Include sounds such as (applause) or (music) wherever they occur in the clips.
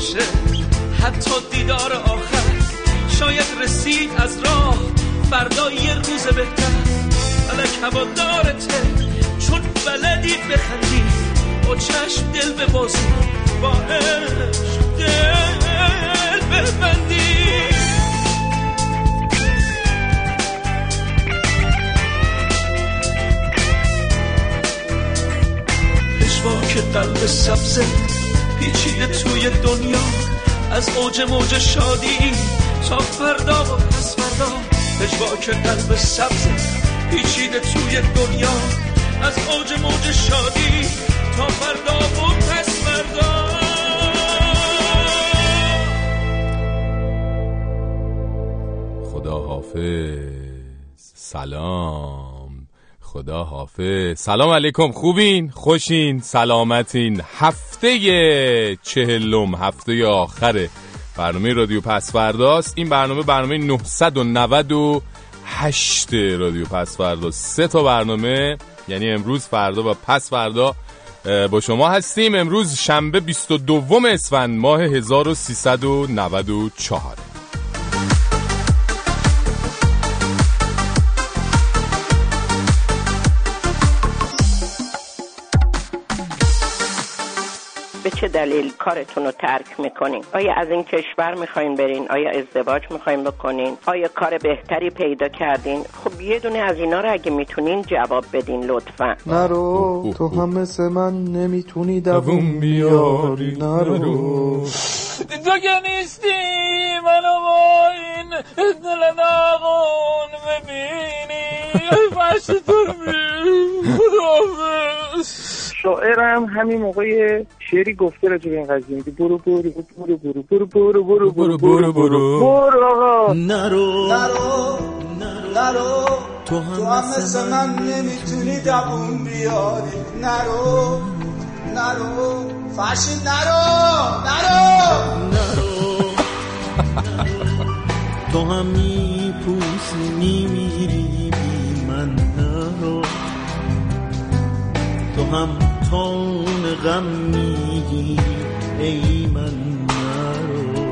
باشه حتی دیدار آخر شاید رسید از راه فردا یه روز بهتر. فلک هوادارته چون بلدی بخندی. با چشم دل به با عشق دل ببندی. که قلب سبزه پیچیده توی دنیا. از اوج موج شادی تا فردا و پس فردا. که قلب سبزه پیچیده توی دنیا. از اوج موج شادی تا فردا و پس فردا. خدا حافظ سلام. خدا حافظ. سلام علیکم. خوبین؟ خوشین؟ سلامتین؟ هفته چهلم هفته آخر برنامه رادیو پس فرداست. این برنامه برنامه 998 رادیو پس فردا. سه تا برنامه یعنی امروز فردا و پس فردا با شما هستیم. امروز شنبه 22 اسفند ماه 1394 چه دلیل کارتون رو ترک می‌کنین؟ آیا از این کشور می‌خواین برین؟ آیا ازدواج می‌خواین بکنین؟ آیا کار بهتری پیدا کردین؟ خب یه دونه از اینا رو اگه می‌تونین جواب بدین لطفا. نرو تو هم مثل من نمی‌تونی دووم بیاری. نرو. تو که نیستی منو با این دل ناغون ببینی. فرش تو شاعرم همین موقع شعری گفته راجع به این قضیه میگه برو برو برو برو برو برو برو برو برو برو برو آقا نرو نرو نرو تو هم مثل من نمی‌تونی دووم بیاری نرو نرو فرشید نرو نرو نرو تو هم میپوسی میمیری هم تون غم میگی ای من نرو.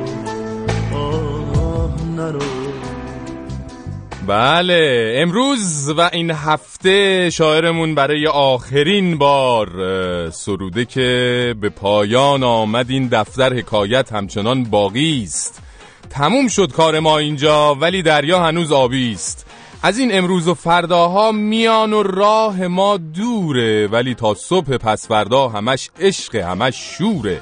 آه نرو. بله امروز و این هفته شاعرمون برای آخرین بار سروده که به پایان آمد این دفتر حکایت همچنان باقی است. تموم شد کار ما اینجا ولی دریا هنوز آبی است. از این امروز و فرداها میان و راه ما دوره ولی تا صبح پس فردا همش عشق همش شوره.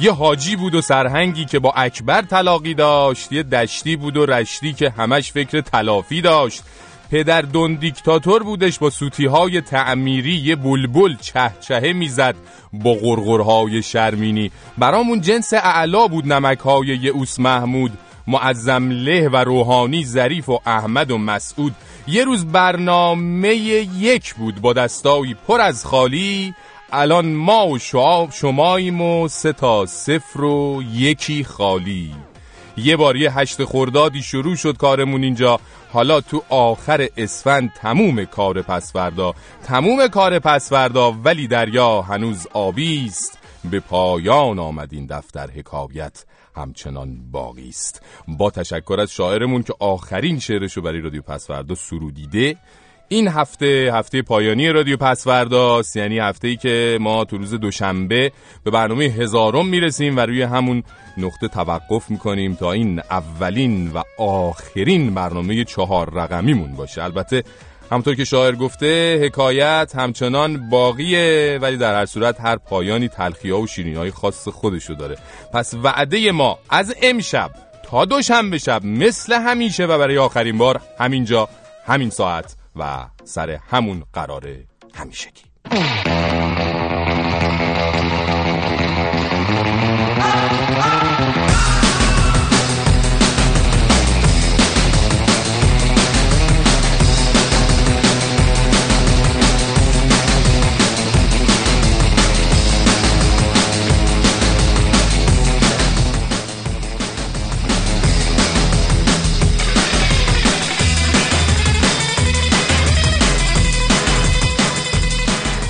یه حاجی بود و سرهنگی که با اکبر طلاقی داشت یه دشتی بود و رشتی که همش فکر تلافی داشت. پدر دون دیکتاتور بودش با سوتی های تعمیری یه بلبل چه چهه می‌زد با غرغرهای شرمینی. برامون جنس اعلا بود نمک های یعوس محمود. معظم له و روحانی ظریف و احمد و مسعود. یه روز برنامه یک بود با دستایی پر از خالی. الان ما و شماییم و سه تا صفر و یکی خالی. یه بار یه هشت خوردادی شروع شد کارمون اینجا. حالا تو آخر اسفند تموم کار پسوردا. تموم کار پسوردا ولی دریا هنوز آبی است. به پایان آمد این دفتر حکایت. همچنان باقی است. با تشکر از شاعرمون که آخرین شعرشو برای رادیو پسوردا سرودیده این هفته هفته پایانی رادیو پسورداست. یعنی هفته ای که ما تو روز دوشنبه به برنامه هزارم می‌رسیم و روی همون نقطه توقف می‌کنیم تا این اولین و آخرین برنامه چهار رقمیمون باشه. البته همطور که شاعر گفته حکایت همچنان باقیه ولی در هر صورت هر پایانی تلخی ها و شیرین های خاص خودشو داره. پس وعده ما از امشب تا دوشنبه شب مثل همیشه و برای آخرین بار همینجا همین ساعت و سر همون قراره همیشگی.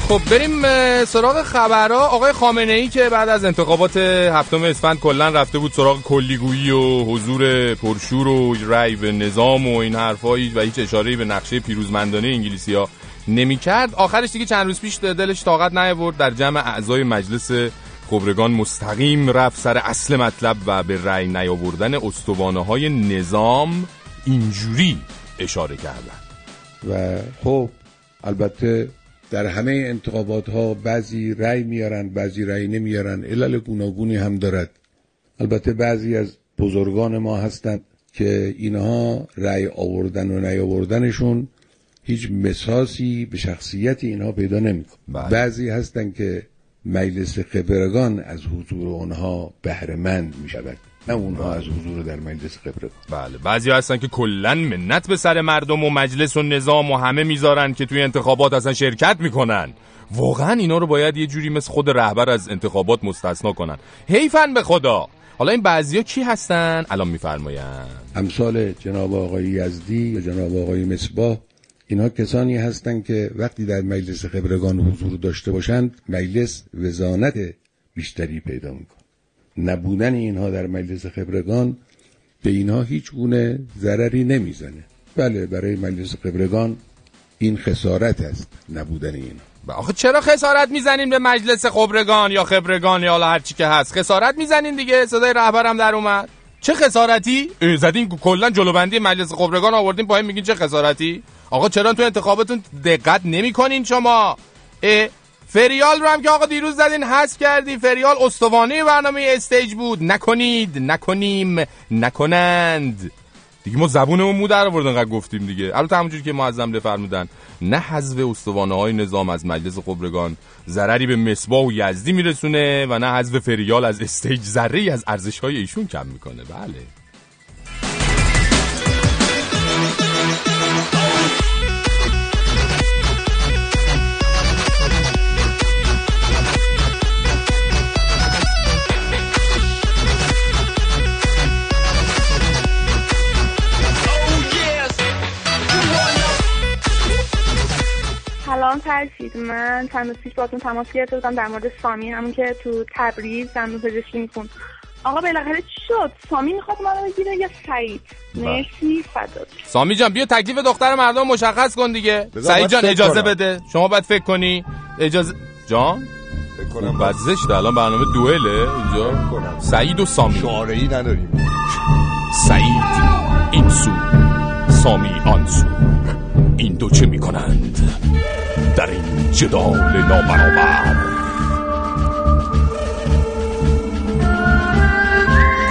خب بریم سراغ خبرها. آقای خامنه ای که بعد از انتخابات هفتم اسفند کلا رفته بود سراغ کلیگویی و حضور پرشور و رأی به نظام و این حرفایی و هیچ اشاره‌ای به نقشه پیروزمندانه انگلیسی ها نمی‌کرد. آخرش دیگه چند روز پیش دلش طاقت نیاورد. در جمع اعضای مجلس خبرگان مستقیم رفت سر اصل مطلب و به رأی نیاوردن استوانه های نظام اینجوری اشاره کردن و خب البته در همه انتخابات ها بعضی رأی میارن بعضی رأی نمیارن. علل گوناگونی هم دارد. البته بعضی از بزرگان ما هستند که اینها رأی آوردن و نیاوردنشون هیچ مساسی به شخصیت اینها پیدا نمی‌کنه. بله. بعضی هستند که مجلس خبرگان از حضور آنها بهرهمند می شود نه اونها از حضور در مجلس خبرگان بله بعضی هستن که کلا منت به سر مردم و مجلس و نظام و همه می‌ذارن که توی انتخابات اصلا شرکت می‌کنن. واقعا اینا رو باید یه جوری مثل خود رهبر از انتخابات مستثنا کنن. حیفن به خدا! حالا این بعضیا کی هستن؟ الان میفرمایند. امثال جناب آقای یزدی و جناب آقای مصباح اینها کسانی هستند که وقتی در مجلس خبرگان حضور داشته باشند مجلس وزانت بیشتری پیدا می‌کنه. نبودن اینها در مجلس خبرگان به اینها هیچ گونه ضرری نمی‌زنه. بله برای مجلس خبرگان این خسارت است نبودن اینها. آخه چرا خسارت می‌زنین به مجلس خبرگان یا خبرگان یا هر چی که هست؟ خسارت می‌زنین دیگه صدای رهبرم در اومد. چه خسارتی؟ زدین کلا جلوبندی مجلس خبرگان آوردین پایین میگین چه خسارتی؟ آقا چرا تو انتخابتون دقت نمی‌کنین شما؟ فریال رو هم که آقا دیروز زدین حذف کردی. فریال استوانه برنامه استیج بود. نکنید نکنیم نکنند. دیگه ما زبونمون مو در آورد انقدر گفتیم دیگه. البته همونجوری که معظم فرمودن. نه حذف استوانه های نظام از مجلس خبرگان ضرری به مصباح یزدی میرسونه و نه حذف فریال از استیج. ذره از ارزش های ایشون کم می‌کنه. بله. فرشید من چند روز پیش باتون تماس گرفته بودم در مورد سامی همون که تو تبریز دندون پزشکی میخون آقا بالاخره چی شد؟ سامی می‌خواد منو بگیره یا سعید؟ مرسی فدات سامی جان بیا تکلیف دختر مردم مشخص کن دیگه. سعید جان اجازه کنم. بده. شما باید فکر کنی. اجازه جان؟ فکر کنم بعد زشته الان برنامه دوئله. اینجا کنم. سعید و سامی. شعاره ای نداریم. سعید این سو. سامی آن سو. این دو چه می کنند در این جدال نابرابر.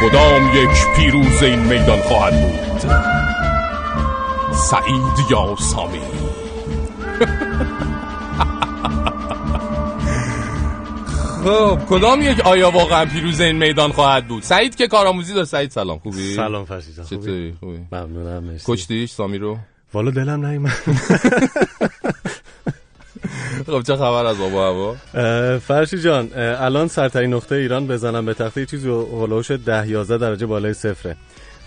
کدام یک پیروز این میدان خواهد بود؟ سعید یا سامی؟ (laughs) خب کدام یک آیا واقعا پیروز این میدان خواهد بود؟ سعید که کارآموزی داره سعید سلام. خوبی؟ سلام فرشید خوبی؟ چطوری؟ خوبی؟ ممنونم مرسی. کشتیش؟ سامی رو؟ والا دلم نیومد. (laughs) خب چه خبر از آب و هوا؟ اه، فرشید جان الان سرترین نقطه ایران بزنم به تخته یه چیزی هلوش 10 11 درجه بالای صفره.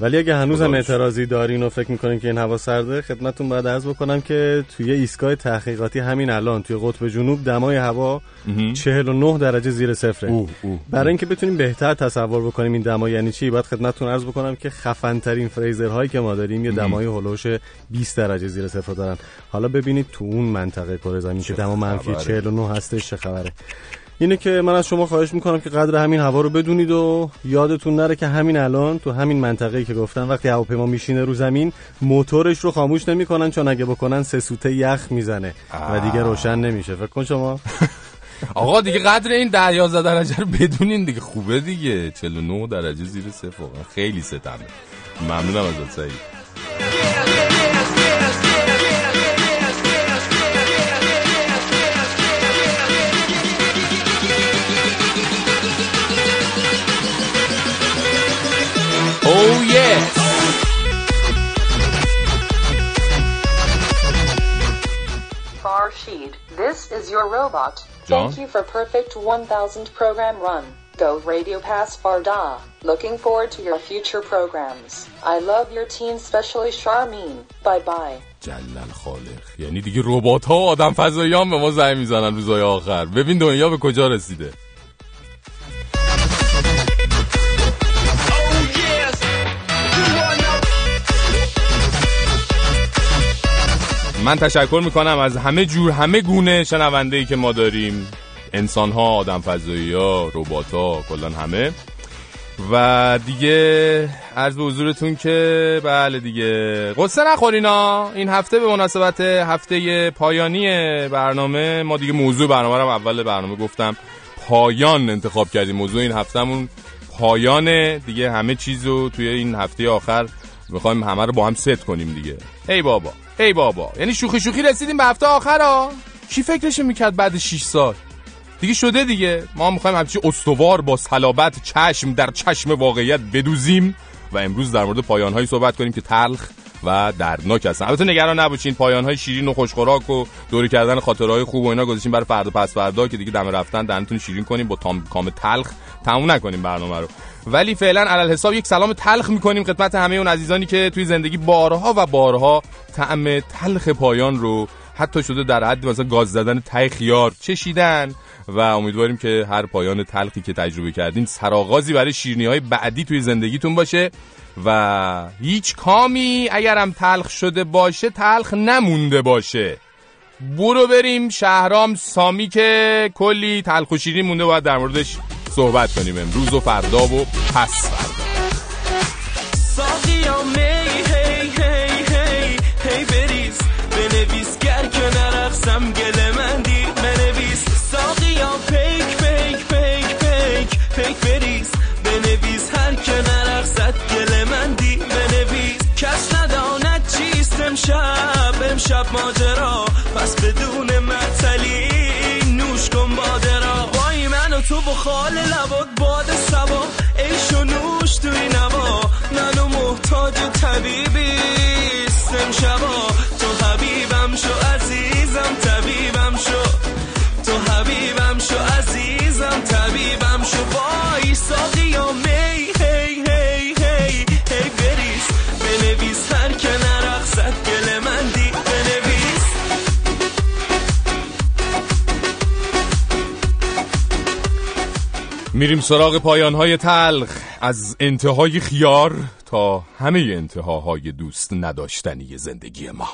ولی اگه هنوز. اعتراضی دارین و فکر می‌کنین که این هوا سرده خدمتتون باید عرض بکنم که توی ایستگاه تحقیقاتی همین الان توی قطب جنوب دمای هوا 49 درجه زیر صفره اوه، اوه. برای اینکه بتونیم بهتر تصور بکنیم این دما یعنی چی باید خدمتتون عرض بکنم که خفن ترین فریزر هایی که ما داریم یه دمای هلوش 20 درجه زیر صفر دارن حالا ببینید تو اون منطقه کره زمین که دما منفی خبره؟ 49 هستش چه خبره اینه که من از شما خواهش می‌کنم که قدر همین هوا رو بدونید و یادتون نره که همین الان تو همین منطقه‌ای که گفتم وقتی هواپیما میشینه رو زمین موتورش رو خاموش نمی‌کنن چون اگه بکنن سه سوته یخ می‌زنه و دیگه روشن نمیشه. فکر کن شما. (laughs) آقا دیگه قدر این ده 11 درجه رو بدونین دیگه. خوبه دیگه. 49 درجه زیر صفر. خیلی ستمه. ممنونم ازت سعید. this is your robot. John? Thank you for perfect 1000 program run. Go Radio Pass Farda. Looking forward to your future programs. I love your team, especially Charmin. Bye bye. جلل خالق یعنی دیگه ربات ها و آدم فضاییان به ما زنگ میزنن روزای آخر ببین دنیا به کجا رسیده من تشکر می‌کنم از همه جور همه گونه شنونده که ما داریم. انسان ها آدم فضایی ها ربات ها کلان همه. و دیگه عرض به حضورتون که بله دیگه. قصه نخورینا این هفته به مناسبت هفته پایانی برنامه ما دیگه موضوع برنامه رو اول برنامه گفتم. پایان انتخاب کردیم موضوع این هفتهمون. پایانه دیگه همه چیزو توی این هفته آخر می‌خوایم همه رو با هم ست کنیم دیگه. ای بابا. ای بابا یعنی شوخی شوخی رسیدیم به هفته آخر ها کی فکرش می‌کرد بعد 6 سال؟ دیگه شده دیگه. ما می‌خوایم همچی استوار با صلابت چشم در چشم واقعیت بدوزیم و امروز در مورد پایانهایی صحبت کنیم که تلخ و دردناک هستن. البته نگران نباشین پایانهای شیرین و خوشخوراک و دوری کردن خاطرهای خوب و اینا گذاشتیم برای فردا پس فردا که دیگه دم رفتن دهنتون شیرین کنیم با تام کام تلخ. تموم نکنیم برنامه رو. ولی فعلا علل حساب یک سلام تلخ می‌کنیم خدمت همه اون عزیزانی که توی زندگی بارها و بارها طعم تلخ پایان رو حتی شده در حد مثلا گاز زدن ته خیار چشیدن و امیدواریم که هر پایان تلخی که تجربه کردین سرآغازی برای شیرنی های بعدی توی زندگیتون باشه و هیچ کامی اگرم تلخ شده باشه تلخ نمونده باشه. برو بریم شهرام سامی که کلی تلخ و شیرین مونده باید در موردش صحبت کنیم امروز و فردا و پس فردا. می هی هی هی که نرقصم پیک پیک پیک پیک پیک هر نرقصد کس نداند امشب. امشب ماجرا. بخال لبات باد سبا. ایش و نوش توی نوا منو محتاج طبیبی سمشبا شبا. میریم سراغ پایانهای تلخ. از انتهای خیار تا همه انتهاهای دوست نداشتنی زندگی ما.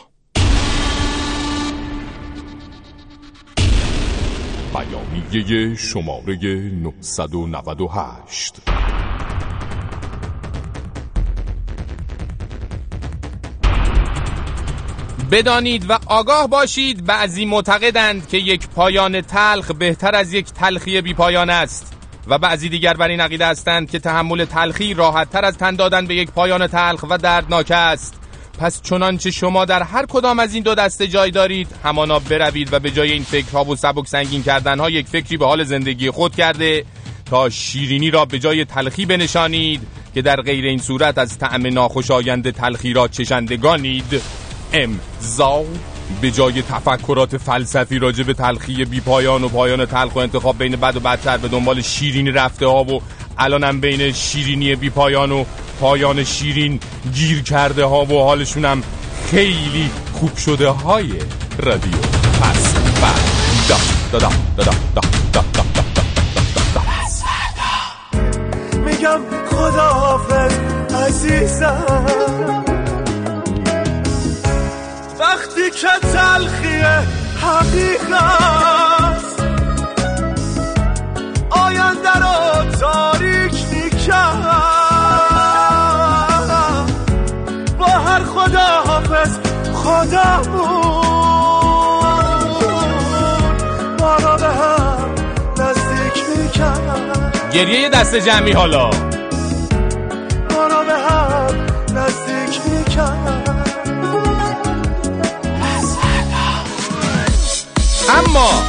بیانیه شماره 998 بدانید و آگاه باشید بعضی معتقدند که یک پایان تلخ بهتر از یک تلخی بی پایان است. و بعضی دیگر بر این عقیده هستند که تحمل تلخی راحت تر از تن دادن به یک پایان تلخ و دردناک است. پس چنانچه شما در هر کدام از این دو دسته جای دارید همانا بروید و به جای این فکرها و سبک سنگین کردنها یک فکری به حال زندگی خود کرده تا شیرینی را به جای تلخی بنشانید که در غیر این صورت از طعم ناخوشایند تلخی را چشندگانید. امضا. به جای تفکرات فلسفی راجع به تلخی بی پایان و پایان تلخ و انتخاب بین بد و بدتر به دنبال شیرین رفته ها و الانم بین شیرینی بی پایان و پایان شیرین گیر کرده ها و حالشونم خیلی خوب شده های رادیو پس بعد دا دا دا دا دا, دا. خودمون ما را به هم نزدیک گریه دست جمعی حالا. ما را به اما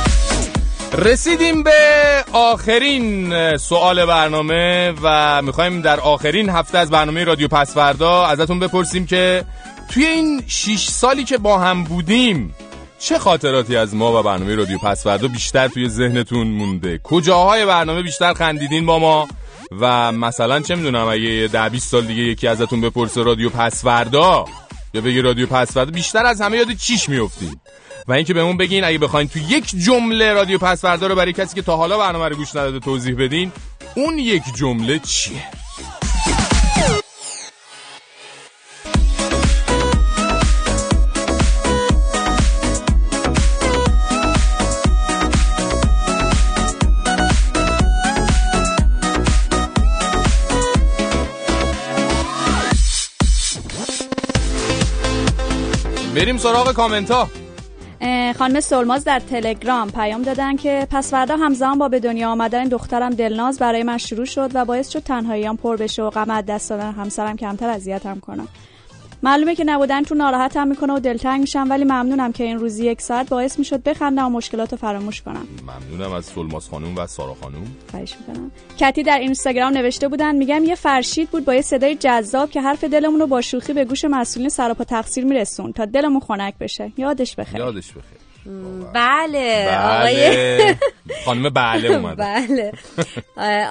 رسیدیم به آخرین سوال برنامه و می‌خوایم در آخرین هفته از برنامه رادیو پسوردا ازتون بپرسیم که توی این شیش سالی که با هم بودیم چه خاطراتی از ما و برنامه رادیو پسوردا بیشتر توی ذهنتون مونده؟ کجاهای برنامه بیشتر خندیدین با ما؟ و مثلا چه می‌دونم اگه ده 20 سال دیگه یکی ازتون بپرسه رادیو پسوردا یا بگی رادیو پسوردا بیشتر از همه یاد چیش میافتین و اینکه بهمون بگین اگه بخواین تو یک جمله رادیو پسوردا رو برای کسی که تا حالا برنامه رو گوش نداده توضیح بدین اون یک جمله چیه؟ بریم سراغ کامنت ها خانم سلماز در تلگرام پیام دادن که پس فردا همزمان با به دنیا آمدن دخترم دلناز برای من شروع شد و باعث شد تنهاییام پر بشه و غم از دست دادن همسرم کمتر اذیتم کنم. معلومه که نبودن تو ناراحتم می‌کنه و دلتنگ میشم ولی ممنونم که این روزی یک ساعت باعث می‌شد بخندم و مشکلات رو فراموش کنم. ممنونم از سلماز خانم و سارا خانم. خواهش می‌کنم. کتی در اینستاگرام نوشته بودن میگم یه فرشید بود با یه صدای جذاب که حرف دلمون رو با شوخی به گوش مسئولین سراپا تقصیر میرسون تا دلمون خنک بشه. یادش بخیر. یادش بخیر. بله, آقای خانم بله (laughs) اومده. بله.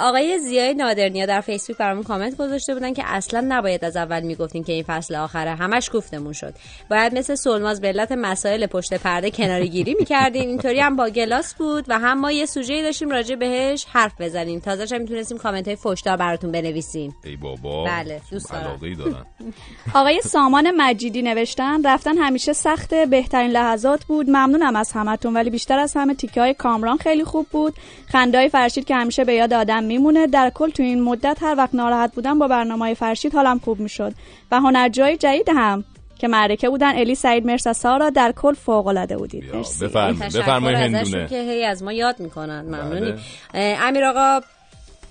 آقای زیای نادرنیا در فیسبوک برامون کامنت گذاشته بودن که اصلا نباید از اول می‌گفتین که این فصل آخره همش گفتمون شد. باید مثل سلماز به علت مسائل پشت پرده کناری گیری می‌کردین اینطوری هم با گلاس بود و هم ما یه سوژه داشتیم راجع بهش حرف بزنیم. تازه هم می‌تونستیم کامنت های فشتا براتون بنویسیم. ای بابا. بله دوست دارم. (laughs) آقای سامان مجیدی نوشتن رفتن همیشه سخت بهترین لحظات بود. ممنون ممنونم از همتون ولی بیشتر از همه تیکه های کامران خیلی خوب بود. خنده فرشید که همیشه به یاد آدم میمونه. در کل تو این مدت هر وقت ناراحت بودم با برنامه های فرشید حالم خوب می‌شد. و هنرجوی جدید هم که معرکه بودن الی سعید مرسا را در کل فوق العاده بودید بفرمایید هندونه. که هی از ما یاد می‌کنن. ممنونی. بله. امیر آقا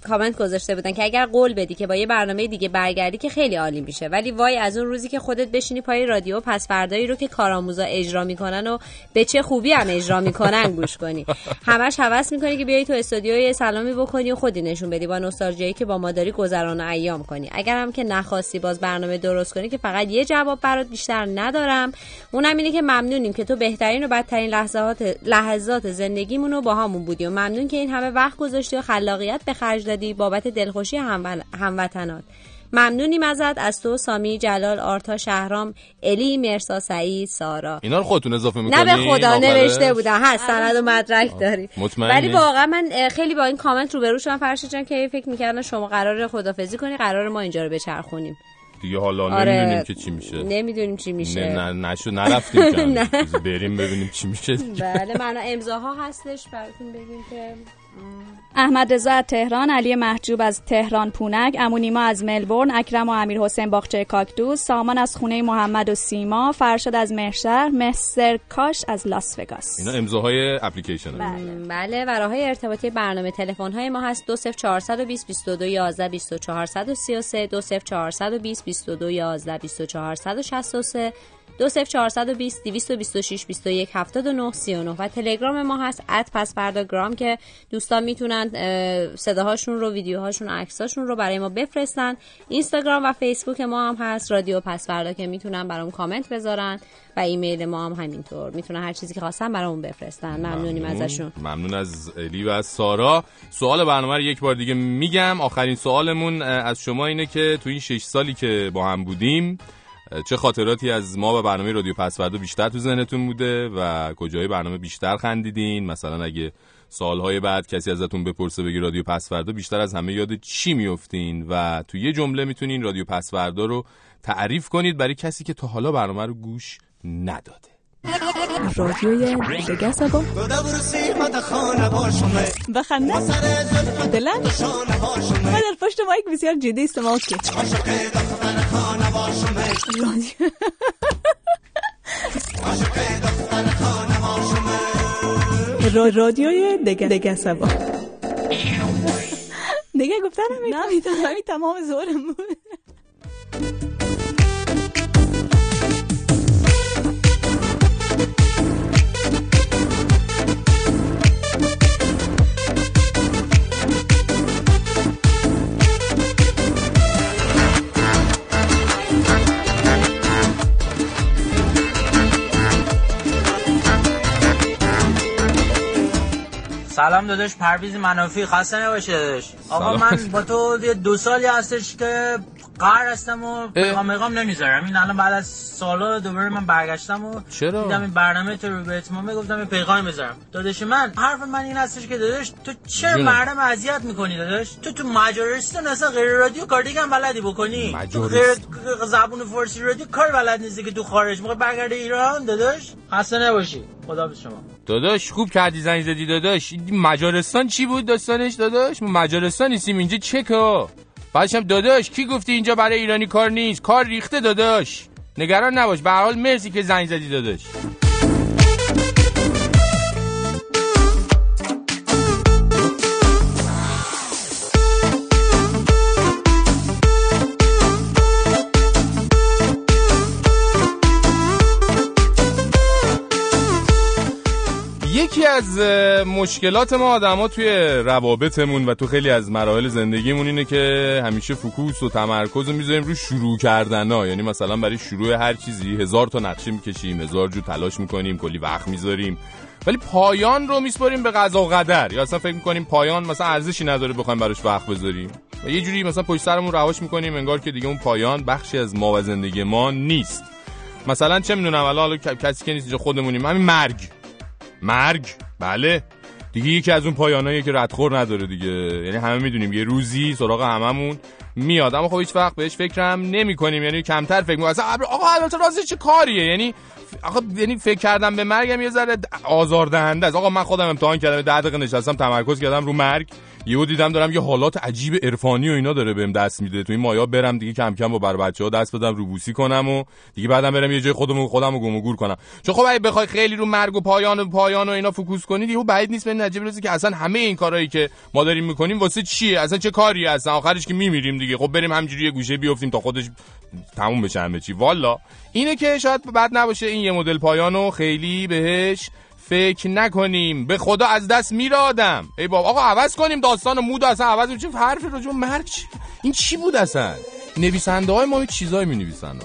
کامنت گذاشته بودن که اگر قول بدی که با یه برنامه دیگه برگردی که خیلی عالی میشه. ولی وای از اون روزی که خودت بشینی پای رادیو پس فردایی رو که کارآموزا اجرا می‌کنن و به چه خوبی هم اجرا می‌کنن گوش کنی. همش هوس می‌کنی که بیای تو استودیو یه سلامی بکنی و خودی نشون بدی با نوستالژی که با ما داری گذران ایام کنی. اگر هم که نخواستی باز برنامه درست کنی که فقط یه جواب برات بیشتر ندارم اونم اینه که ممنونیم که تو بهترین و بدترین لحظات لحظات زندگیمون با همون بودی و ممنون که این همه وقت گذاشتی و خلاقیت به خرج دادی بابت دلخوشی هموطنات. ممنونیم ازت. از تو سامی جلال آرتا شهرام الی مرسا سعید سارا. اینا رو خودتون اضافه می‌کنی نه به خدا نوشته بودن هست سند و مدرک داری. ولی واقعا من خیلی با این کامنت روبرو شدم. فرشید جان که فکر می‌کردم شما قرار خدافزی کنی؟ قرار ما اینجا رو بچرخونیم. دیگه حالا آره. نمی‌دونیم که چی میشه. نمی‌دونیم چی میشه. نه نشو نرفتیم (laughs) بریم ببینیم چی میشه. بله من امضاها هستش. براتون بگیم که احمد رضا از تهران علی محجوب از تهران پونک امونیما از ملبورن اکرم و امیر حسین باغچه کاکتوس سامان از خونه محمد و سیما فرشاد از مهشهر مستر کاش از لاس وگاس. اینا امضاهای اپلیکیشن بله, بله و راه ارتباطی برنامه تلفن های ما هست 20420 22 11 2433 20420 22 11 2463 دو سف 420 226 21 79 39 و تلگرام ما هست ات پس گرام که دوستان می‌تونن صداهاشون رو ویدیوهاشون و عکساشون رو برای ما بفرستن. اینستاگرام و فیسبوک ما هم هست رادیو پس فردا که می‌تونن برام کامنت بذارن و ایمیل ما هم همینطور. می‌تونن هر چیزی که خواستن برامون بفرستن. ممنونیم ممنون. ازشون. ممنون از الی و از سارا. سوال برنامه رو یک بار دیگه میگم. آخرین سوالمون از شما اینه که تو این 6 سالی که با هم بودیم چه خاطراتی از ما و برنامه رادیو پسوردا بیشتر تو ذهنتون بوده و کجای برنامه بیشتر خندیدین؟ مثلا اگه سالهای بعد کسی ازتون بپرسه بگی رادیو پسوردا بیشتر از همه یاد چی میفتین و تو یه جمله می‌تونین رادیو پسوردا رو تعریف کنید برای کسی که تا حالا برنامه رو گوش نداده. رادیوی دگه سبا بخنده دلن و در پشت مایک بسیار جدی استماع که رادیو رادیوی دگه دگه سبا (laughs) دیگه گفتن نمی‌تونم تمام زورم بود سلام داداش پرویز منافی خسته نباشه داداش آقا من با تو دو سالی هستش که قهر هستم و پیغام پیغام نمی‌ذارم. این الان بعد از سالا دوباره من برگشتم و چرا؟ دیدم این برنامه تو رو به اتمام گفتم یه پیغام بذارم. داداش من حرف من این هستش که داداش تو چرا. مردم اذیت می‌کنی داداش؟ تو تو مجارستان اصلا غیر رادیو کار دیگه هم بلدی بکنی. تو. غیر زبون فارسی رادیو کار بلد نیستی که تو خارج موقع برگرده ایران داداش؟ خسته نباشی. خدا به شما. داداش خوب کردی زنگ زدی داداش. مجارستان چی بود داستانش داداش؟ مجارستان نیستیم اینجا چکه بعدش هم داداش کی گفتی اینجا برای ایرانی کار نیست؟ کار ریخته داداش. نگران نباش به حال مرسی که زنگ زدی داداش. یکی از مشکلات ما آدما توی روابطمون و تو خیلی از مراحل زندگیمون اینه که همیشه فکوس و تمرکز رو می‌ذاریم رو شروع کردن ها یعنی مثلا برای شروع هر چیزی هزار تا نقشه می‌کشیم هزار جو تلاش می‌کنیم کلی وقت می‌ذاریم. ولی پایان رو میسپاریم به قضا و قدر. یا اصلا فکر می‌کنیم پایان مثلا ارزشی نداره بخوایم براش وقت بذاریم. و یه جوری مثلا پشت سرمون رهاش می‌کنیم انگار که دیگه اون پایان بخشی از ما و زندگی ما نیست. مثلا چه می‌دونم الان کسی که نیست خودمونیم. همین مرگ. مرگ؟ بله. دیگه یکی از اون پایانایی که ردخور نداره دیگه. یعنی همه می‌دونیم یه روزی سراغ هممون میاد. اما خب هیچ وقت بهش فکرم نمی کنیم یعنی کمتر فکر می‌کنیم اصلا آقا البته رازی چه کاریه؟ یعنی آقا یعنی فکر کردم به مرگم یه ذره آزاردهنده است. آقا من خودم امتحان کردم 10 دقیقه نشستم تمرکز کردم رو مرگ. یهو دیدم دارم یه حالات عجیب عرفانی و اینا داره بهم دست میده. تو این مایا برم دیگه کم کم با بر بچه‌ها دست بدم رو بوسی کنم و دیگه بعدم برم یه جای خودمو خودمو گم و گور کنم. چون خب اگه بخوای خیلی رو مرگ و پایان و پایان و اینا فوکوس کنی یهو بعید نیست نتیجه برسی که اصلا همه این کارهایی که ما داریم می‌کنیم واسه چیه؟ اصلا چه کاری اصلا آخرش که میمیریم دیگه. خب بریم همجوری یه گوشه بیفتیم تا خودش تموم بشه همه چی. والا اینه که شاید بد نباشه این یه مدل پایانو خیلی بهش فکر نکنیم. به خدا از دست میره آدم ای بابا آقا عوض کنیم داستان مود اصلا عوض کنیم حرف به مرگ؟ این چی بود اصلا؟ نویسنده های ما چیزایی می نویسن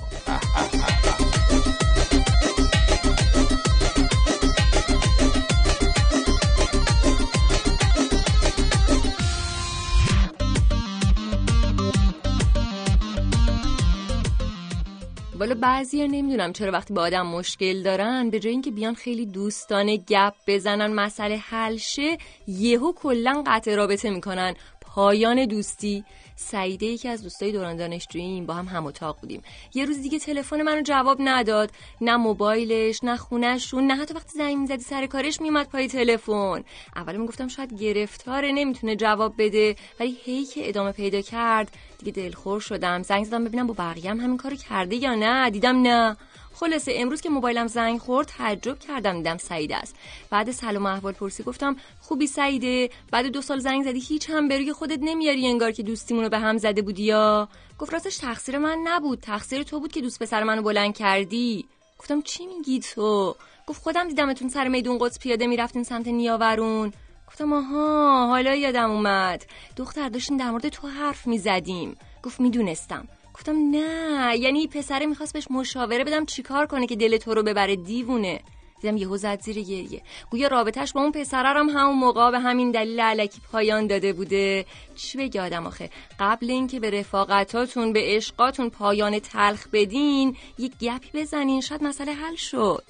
والا بعضی نمی‌دونم چرا وقتی با آدم مشکل دارن به جای اینکه بیان خیلی دوستانه گپ بزنن مسئله حل شه یهو کلا قطع رابطه می‌کنن. پایان دوستی. سعیده یکی از دوستای دوران دانشجوییم با هم هم اتاق بودیم. یه روز دیگه تلفن منو جواب نداد. نه موبایلش نه خونهشون نه حتی وقتی زنگ می‌زدی سر کارش میومد پای تلفن. اول می‌گفتم شاید گرفتاره نمی‌تونه جواب بده. ولی هی که ادامه پیدا کرد دیگه دلخور شدم. زنگ زدم ببینم با بقیه هم همین کارو کرده یا نه. دیدم نه. خلاصه امروز که موبایلم زنگ خورد تعجب کردم. دیدم سعید است. بعد سلام احوال پرسی گفتم خوبی سعیده؟ بعد دو سال زنگ زدی هیچ هم بروی خودت نمیاری انگار که دوستیمون رو به هم زده بودی یا؟ گفت راستش تقصیر من نبود. تقصیر تو بود که دوست پسر منو بلند کردی. گفتم چی میگی تو؟ گفت خودم دیدمتون سر میدون قدس پیاده می‌رفتین سمت نیاورون. گفتم آها حالا یادم اومد. دختر داشتین در مورد تو حرف می‌زدیم. گفت می‌دونستم. گفتم نه یعنی پسره می‌خواست بهش مشاوره بدم چیکار کنه که دل تو رو ببره دیوونه. دیدم یهو زد زیر گریه. گویا رابطش با اون پسره هم همون موقع به همین دلیل علکی پایان داده بوده. چی بگه آدم آخه؟ قبل اینکه به رفاقتاتون به عشقاتون پایان تلخ بدین یک گپی بزنین. شاید مسئله حل شد.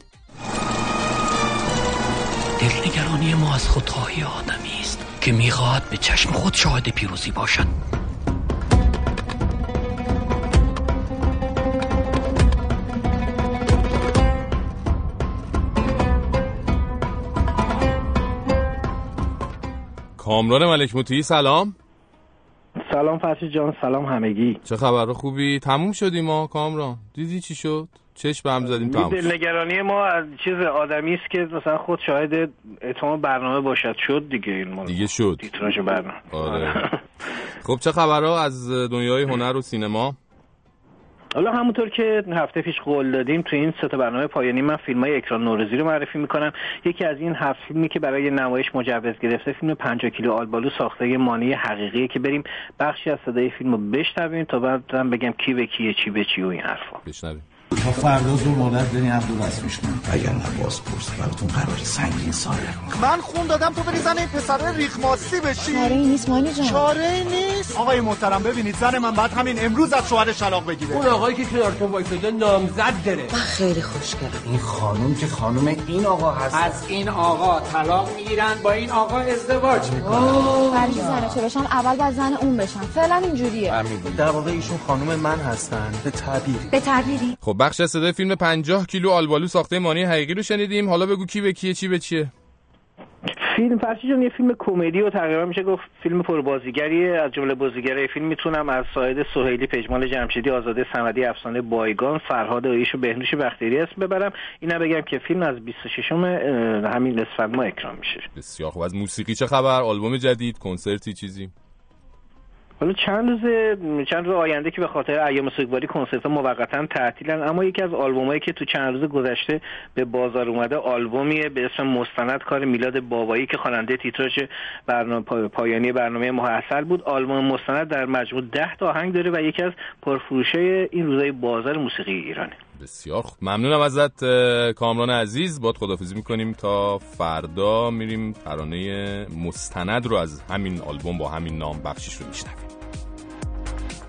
دلنگرانی ما از خودخواهی آدمی است که می‌خواهد به چشم خود شاهد پیروزی باشد. کامران ملک مطیعی سلام. سلام فرشی جان سلام همگی. چه خبر؟ خوبی؟ تموم شدیم ما کامران. دیدی چی شد؟ چشم هم زدیم تموم شد. دلنگرانی ما از چیز آدمی است که مثلا خود شاهد اتمام برنامه باشد. شد دیگه این مال. دیگه شد. تیتراژ برنامه. آره. خب چه خبرها از دنیای هنر و سینما؟ حالا همونطور که هفته پیش قول دادیم تو این سه برنامه پایانی من فیلم های اکران نوروزی رو معرفی می‌کنم. یکی از این هفت فیلمی که برای نمایش مجوز گرفته فیلم 50 کیلو آلبالو ساخته مانی حقیقیه که بریم بخشی از صدای فیلم رو بشنویم تا بعد بگم کی به کیه چی به چی و این حرفا. بشنویم. تا فردا زور مادت برین عبدو رسمش کن اگر نه باز پرس براتون قرار سنگین صادر من خون دادم تو بری زن این پسر ریخماسی بشی. چاره ای نیست مانی جان. چاره ای نیست. آقای محترم ببینید زن من بعد همین امروز از شوهر شلاق بگیره. اون آقایی که کنارتون وایساده نامزد داره. من خیلی خوشگلم. این خانم که خانم این آقا هست. از این آقا طلاق می‌گیرن با این آقا ازدواج می‌کنن. برای زن بشم اول باید زن اون بشم فعلا اینجوریه. در واقع ایشون خانم من هستن. به تعبیر به تعبیری. خب بخش از صدای فیلم 50 کیلو آلبالو ساخته مانی حقیقی رو شنیدیم. حالا بگو کی به کیه چی به چیه؟ فیلم فرشی جان یه فیلم کمدی و تقریبا میشه گفت فیلم پربازیگریه از جمله بازیگرای فیلم می‌تونم از ساید سهیلی پژمان جمشیدی آزاده صمدی افسانه بایگان فرهاد آیش و بهنوش بختیاری اسم ببرم. اینا بگم که فیلم از 26 همین اسفند ما اکرام میشه. بسیار خوب. از موسیقی چه خبر؟ آلبوم جدید کنسرتی چیزی؟ حالا چند روز چند روز آینده که به خاطر ایام سوگواری کنسرت موقتا تعطیلن اما یکی از آلبومایی که تو چند روز گذشته به بازار اومده آلبومیه به اسم مستند کار میلاد بابایی که خواننده تیتراژ برنامه پایانی برنامه محصل بود. آلبوم مستند در مجموع 10 تا آهنگ داره و یکی از پرفروشه این روزای بازار موسیقی ایرانه. بسیار خوب. ممنونم ازت کامران عزیز. باد خدافزی می‌کنیم تا فردا میریم ترانه مستند رو از همین آلبوم با همین نام بخشش رو میشنویم.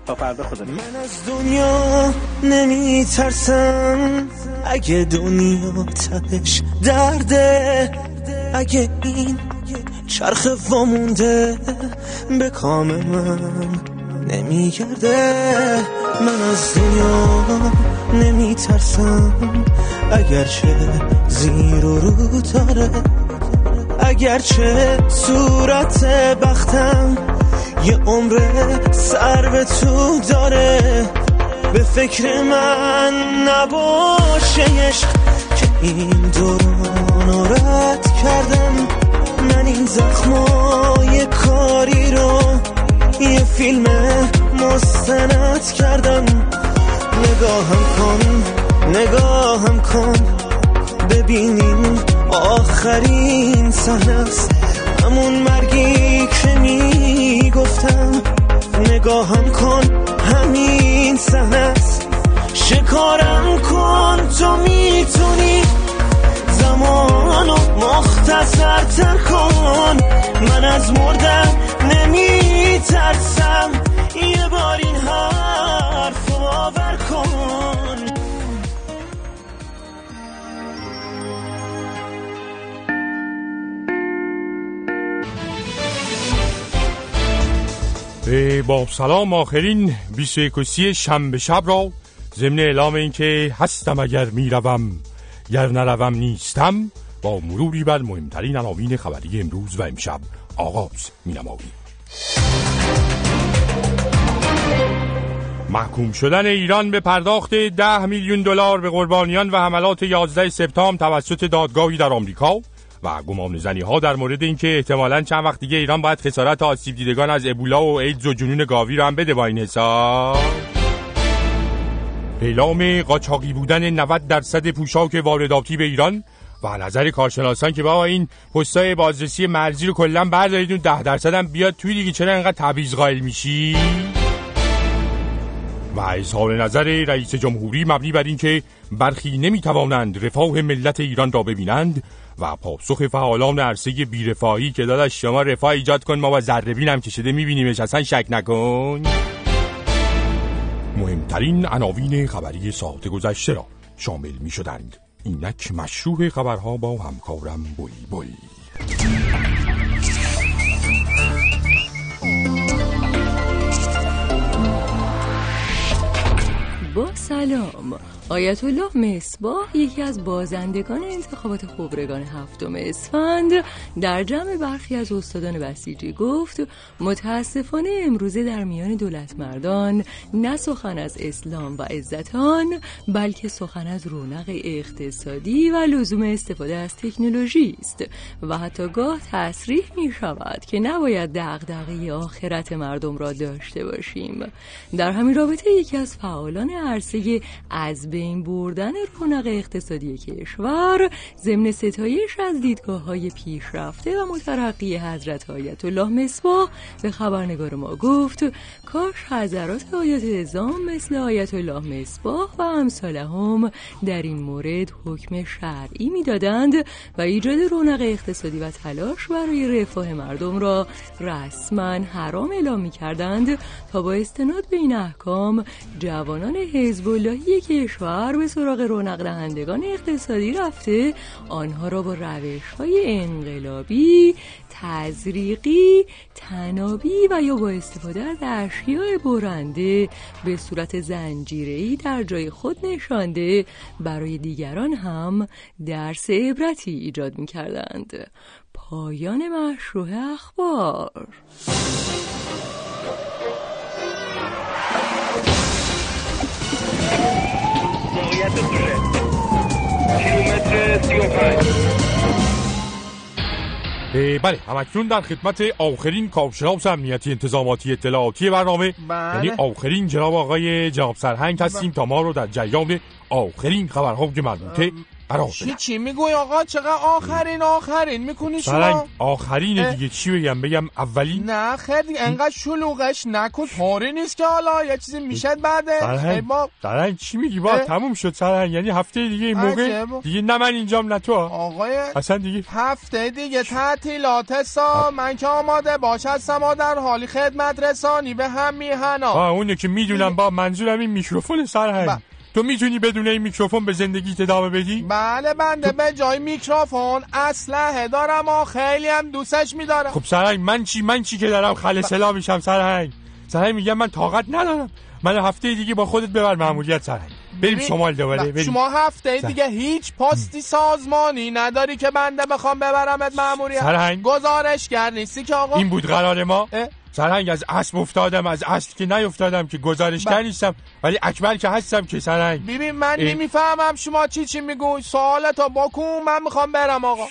تا فردا خدا من از دنیا نمی ترسم اگه دنیا تهش درده اگه این چرخ وامونده به کام من نمیگرده. من از دنیا نمی ترسم اگرچه زیر و رو داره. اگرچه صورت بختم یه عمر سر به تو داره. به فکر من نباشه عشق که این دوران رد کردم. من این زخمای کاری رو یه فیلم مستند کردم نگاهم کن نگاهم کن. ببینیم آخرین صحنه است. همون مرگی که می‌گفتم. نگاهم کن همین صحنه است. شکارم کن تو می‌تونی زمانو مختصر تر کن. من از مردن نمیترسم یه بار این حرف باور کن. با سلام آخرین 21 شنبه شب را ضمن اعلام اینکه هستم اگر می‌روم. گر نروم نیستم با مروری بر مهمترین عناوین خبری امروز و امشب آغاز مینماییم. محکوم شدن ایران به پرداخت ده میلیون دلار به قربانیان و حملات 11 سپتامبر توسط دادگاهی در آمریکا و گمان زنی ها در مورد اینکه احتمالاً چند وقت دیگه ایران باید خسارت آسیب دیدگان از ابولا و ایدز و جنون گاوی رو هم بده با این حساب. اعلام قاچاقی بودن 90 درصد پوشاک وارداتی به ایران و نظر کارشناسان که با این پستای بازرسی مرزی رو کلا بردارید اون 10 درصد هم بیاد توی دیگه. چرا انقدر تبعیض قائل میشی؟ و اظهار نظر رئیس جمهوری مبنی بر اینکه برخی نمی‌توانند رفاه ملت ایران را ببینند و پاسخ فعالان عرصه بیرفاهی که داداش شما رفاه ایجاد کن ما با ذره هم کشیده میبینیمش. اصلا شک نکن. مهمترین عناوین خبری ساعت گذشته را شامل می شدند اینک مشروع خبرها با همکارم بوی بوی. با سلام. آیت الله مصباح یکی از بازندگان انتخابات خبرگان هفتم اسفند در جمع برخی از استادان بسیجی گفت متاسفانه امروزه در میان دولت مردان نه سخن از اسلام و عزتان بلکه سخن از رونق اقتصادی و لزوم استفاده از تکنولوژی است و حتی گاه تصریح می شود که نباید دغدغه آخرت مردم را داشته باشیم. در همین رابطه یکی از فعالان عرصه از این بردن رونق اقتصادی کشور ضمن ستایش از دیدگاه های پیشرفته و مترقی حضرت آیت الله مصباح به خبرنگار ما گفت کاش حضرات آیت ازام مثل آیت الله مصباح و امثالهم در این مورد حکم شرعی می‌دادند و ایجاد رونق اقتصادی و تلاش برای رفاه مردم را رسما حرام اعلام می کردند تا با استناد به این احکام جوانان حزب اللهی کشور به سراغ رونق دهندگان اقتصادی رفته. آنها را با روش های انقلابی تزریقی، تنابی و یا با استفاده از اشیاء برنده به صورت زنجیره‌ای در جای خود نشانده. برای دیگران هم درس عبرتی ایجاد می کردند. پایان مشروع اخبار. کیلومتر بله همکنون در خدمت آخرین کارشناس امنیتی انتظاماتی اطلاعاتی برنامه. بله. یعنی آخرین جناب آقای جناب سرهنگ هستیم تا ما رو در جریان آخرین خبرها که مربوطه چی چی؟ میگوی آقا چقدر آخرین آخرین. می‌کنی سرهنگ شما؟ آخرین. دیگه چی بگم؟ بگم اولین؟ نه خیلی دیگه. انقدر شلوغش نکن. طوری نیست که حالا یه چیزی میشه بعده ای سرهنگ سرهنگ چی میگی با. تموم شد سرهنگ یعنی هفته دیگه این موقع. دیگه نه من اینجام نه تو. آقای اصلا دیگه هفته دیگه تعطیلات سا من که آماده باش هستم در حالی خدمت رسانی به هم میهنا آه اونه که می‌دونم با منظورم این میکروفون سرهنگ ب- تو می‌تونی بدون این میکروفون به زندگی ادامه بدی؟ بله بنده به جای میکروفون اسلحه دارم و خیلی هم دوستش میدارم. خب سرهنگ من چی من چی که دارم خل سلا میشم سرهنگ؟ سرهنگ میگم من طاقت ندارم. من هفته دیگه با خودت ببر ماموریت سرهنگ. بریم شمال دوباره بریم. شما هفته دیگه هیچ پستی سازمانی نداری که بنده بخوام ببرمت ماموریت سرهنگ. گزارشگر نیستی که آقا؟ این بود قرار ما؟ اه؟ سرهنگ از اسب افتادم از اسب که نیفتادم که گزارشگر ب- نیستم ولی اکبر که هستم که سرهنگ ببین من. نمی‌فهمم شما چی چی میگوی سوالتو بکن من می‌خوام برم آقا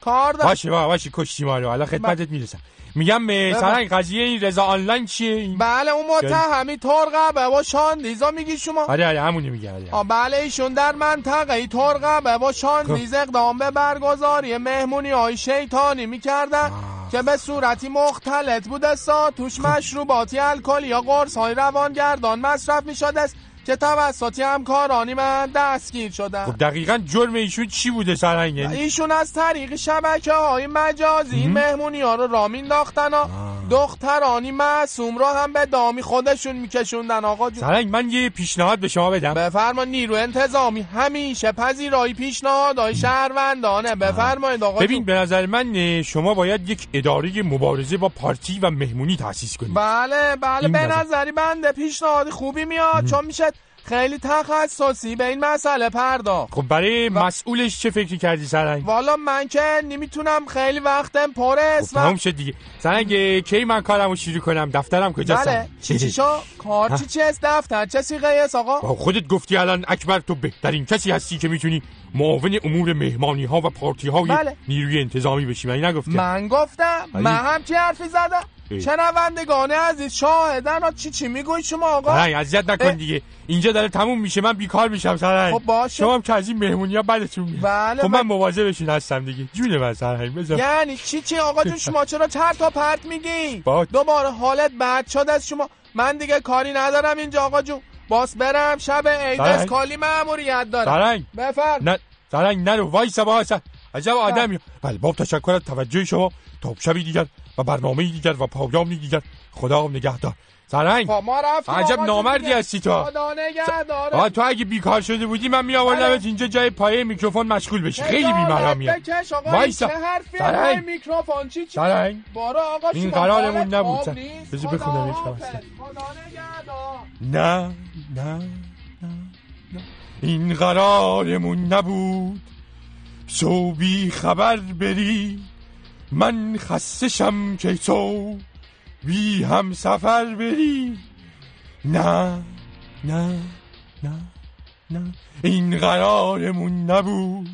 کار دارم باشه با باشه کشتی ما رو حالا خدمتت می‌رسم میگم. سرهنگ قضیه این رضا آنلاین چیه؟ بله اون متهمی ترقبه و شاندیزا میگی شما آره آره همونی میگه آره. بله ایشون در منطقه ترقبه و شاندیز اقدام به برگزاری مهمونی های شیطانی می‌کردن که به صورتی مختلط بوده سا توش مشروباتی الکلی یا قرص های روانگردان مصرف می‌شده است که توسطی همکارانی من دستگیر شدن خب دقیقا جرم ایشون چی بوده سرهنگ یعنی ایشون از طریق شبکه های مجازی مهمونی ها رو را مینداختن و دخترانی معصوم رو هم به دامی خودشون میکشوندن. آقا جون. سرهنگ من یه پیشنهاد به شما بدم. بفرما نیرو انتظامی. همیشه پذیرایی پیشنهادهای شهروندانه. بفرمایید آقا ببین. به نظر من شما باید یک اداره مبارزه با پارتی و مهمونی تأسیس کنید. بله بله. این به نظر. نظری بنده پیشنهاد خوبی میاد چون میشه خیلی تخصصی به این مسئله پرداخت. خب برای مسئولش چه فکری کردی سرهنگ والا من که نمی‌تونم خیلی وقتم پر خب تمام و شد دیگه. سرهنگ اه، کی من کارمو شروع کنم؟ دفترم کجاست؟ بله چی چی شو؟ کار چی (laughs) چی است؟ دفتر چه سیغه است آقا؟ خودت گفتی الان اکبر تو بهترین کسی هستی که می‌تونی معاون امور مهمانی ها و پارتی های بله. نیروی انتظامی بشی. من نگفتی من گفتم من هم چی حرفی زدم. شنوندگان عزیز شاهدن چی چی میگوی شما آقا؟ سرهنگ اذیت نکن. دیگه. اینجا داره تموم میشه من بیکار میشم سرهنگ خب باشه. شما هم که از این مهمونی ها بدتون میاد. بله، خب من. مواظبشون هستم دیگه. جون من سرهنگ بذار. یعنی چی چی آقا جون؟ شما چرا چرت و پرت میگی؟ با- دوباره حالت بد شده از شما. من دیگه کاری ندارم اینجا آقا جون. باس برم شب عید سرنگ. اسکالی مأموریت دارم. سرنگ. بفرم. نه سرنگ نرو وایسا حسن عجب آدمی. بله با تشکر از توجه شما. تا شبی دیگر و برنامه دیگر و پایامی دیگر خدا نگهدار سرنگ خب عجب نامردی. هستی تو. آه تو اگه بیکار شده بودی من می آوردمت اینجا جای پایه میکروفون مشغول بشی خیلی این وایسا. سرنگ. میکروفون چی چی سرنگ. این قرارمون حالت نبود. بذار بخونم نگهدار. نه نه نه این قرارمون نبود صوبی خبر بری من خسته شم که تو بی هم سفر بری. نه نه نه نه. این قرارمون نبود.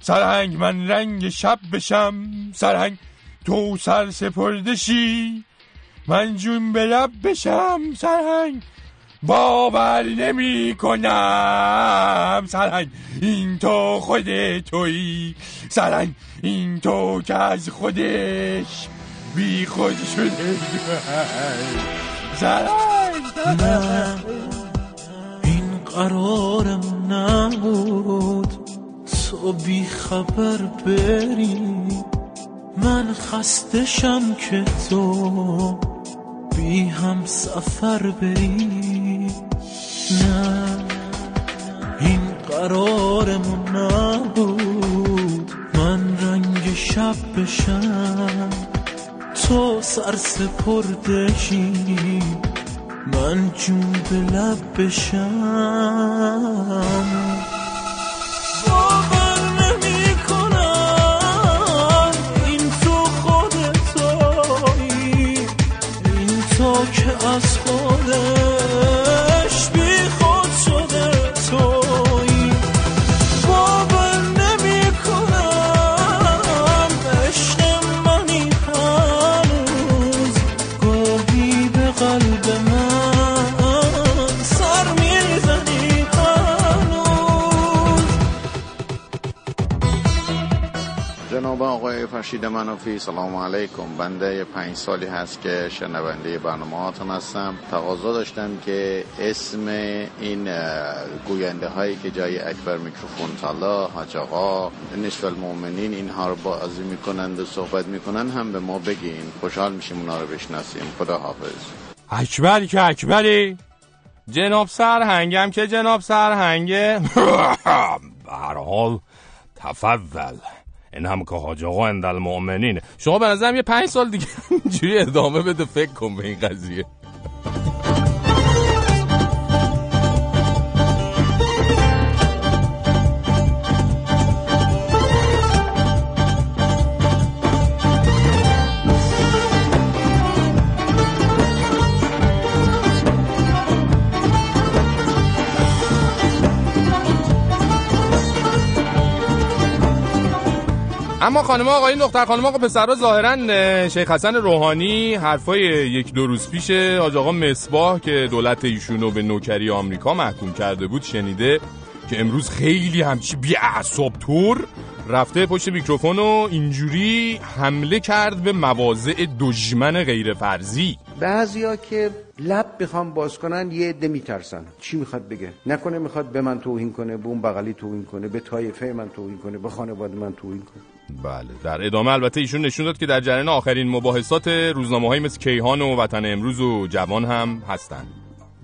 سرهنگ من رنگ شب بشم. سرهنگ تو سر سپردشی. من جون به لب بشم. سرهنگ باور نمی کنم. سرنگ این تو خود تویی. سرنگ این تو که از خودش بی خود شده. سرنگ نه این قرارم نبود. تو بی خبر بری. من خستشم که تو بی هم سفر بری. نه این قرارمون نبود. من رنگ شب بشم. تو سر سپردشی من جون به لب بشم. که از خودش فرشید منافی سلام علیکم. بنده پنج سالی هست که شنونده برنامه هاتون هستم. تقاضا داشتم که اسم این گوینده هایی که جای اکبر میکروفون تالا حاج آقا نصف المؤمنین اینها رو بازی می‌کنند و صحبت می‌کنن هم به ما بگین. خوشحال میشیم اونا رو بشناسیم. خدا حافظ. اکبری که اکبری. جناب سرهنگم که جناب سرهنگه. (laughs) به هر حال تفضل این هم که حاج آقا اندل مؤمنینه شما به نظرم یه پنج سال دیگه اینجوری ادامه بده فکر کن به این قضیه. اما خانم آقای دختر خانم آقا پسرها ظاهرا اه، شیخ حسن روحانی حرفای یک دو روز پیش حاج آقا مصباح که دولت ایشونو به نوکری آمریکا محکوم کرده بود شنیده که امروز خیلی همچی بی اعصاب طور رفته پشت میکروفون و اینجوری حمله کرد به مواضع دشمن غیر فرضی بعضیا که لب بخوام باز کنن یه عده میترسن. چی می‌خواد بگه؟ نکنه می‌خواد به من توهین کنه به اون بغلی توهین کنه به طایفه من توهین کنه به خانواده من توهین کنه. بله در ادامه البته ایشون نشون داد که در جریان آخرین مباحثات روزنامه های مثل کیهان و وطن امروز و جوان هم هستند.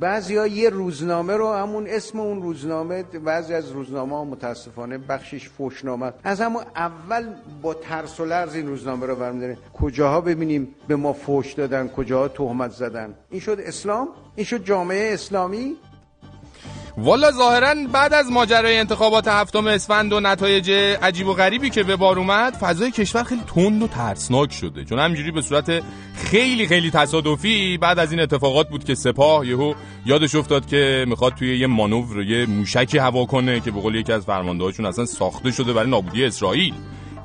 بعضیا یه روزنامه رو همون اسم اون روزنامه بعضی از روزنامه ها متاسفانه بخشش فوشنامه. از همون اول با ترس و لرز این روزنامه رو برمیدارن کجاها ببینیم به ما فوش دادن کجاها تهمت زدن؟ این شد اسلام؟ این شد جامعه اسلامی؟ والا ظاهرا بعد از ماجرای انتخابات هفتم اسفند و نتایج عجیب و غریبی که به بار اومد فضای کشور خیلی تند و ترسناک شده. چون همینجوری به صورت خیلی خیلی تصادفی بعد از این اتفاقات بود که سپاه یهو یادش افتاد که می‌خواد توی یه مانور یه موشکی هوا کنه که به قول یکی از فرماندهاشون اصلا ساخته شده برای نابودی اسرائیل.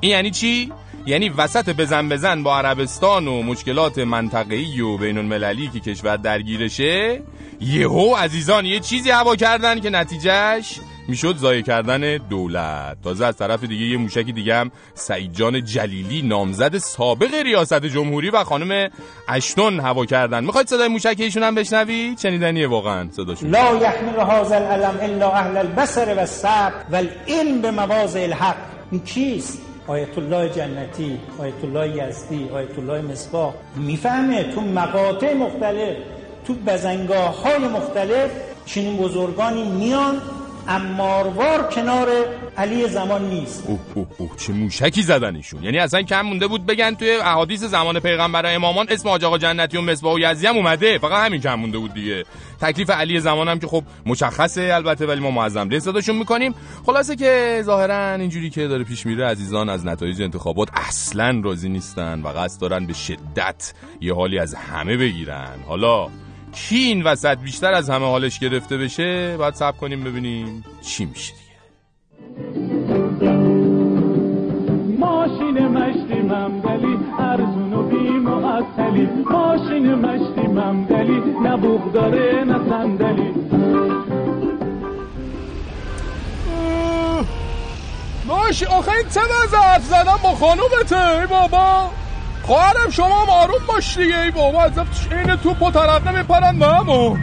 این یعنی چی؟ یعنی وسط بزن بزن با عربستان و مشکلات منطقه‌ای و بین المللی که کشور درگیرشه یهو عزیزان یه چیزی هوا کردن که نتیجهش می‌شد ضایع کردن دولت. تازه از طرف دیگه یه موشکی دیگه هم سعید جان جلیلی نامزد سابق ریاست جمهوری و خانم اشتون هوا کردن. می‌خواید صدای موشک ایشون هم بشنوید؟ شنیدنیه واقعا صداشون لا يحمل هذا العلم الا اهل البصر والصبر والعلم بمواضع الحق. این کیست؟ آیت الله جنتی آیت الله یزدی آیت الله مصباح. می‌فهمه تو مقاطع مختلف تو بزنگاه های مختلف چنین بزرگانی میان اماروار کنار علی زمان نیست. اوه اوه اوه چه موشکی زدن یعنی اصلا کم مونده بود بگن توی احادیث زمان پیغمبر امامان اسم حاج آقا جنتی و مصباح و یزدی هم اومده. فقط همین کم مونده بود دیگه. تکلیف علی زمان هم که خب مشخصه البته ولی ما معظم له صداشون می‌کنیم. خلاصه که ظاهرا اینجوری که داره پیش میره عزیزان از نتایج انتخابات اصلا راضی نیستن و قصد دارن به شدت یه حالی از همه بگیرن. حالا کی این وسط بیشتر از همه حالش گرفته بشه باید صبر کنیم ببینیم. چی میشه ماشین مشتی منبلی ارزون و بی اصلی ماشین مشتی ممدلی نه بوغ داره نه صندلی. باش آخه این چه وضع حرف زدن با خانومته ای بابا. خواهرم شما هم آروم باش دیگه. ای بابا از این توپ و طرف نمیپرن به همون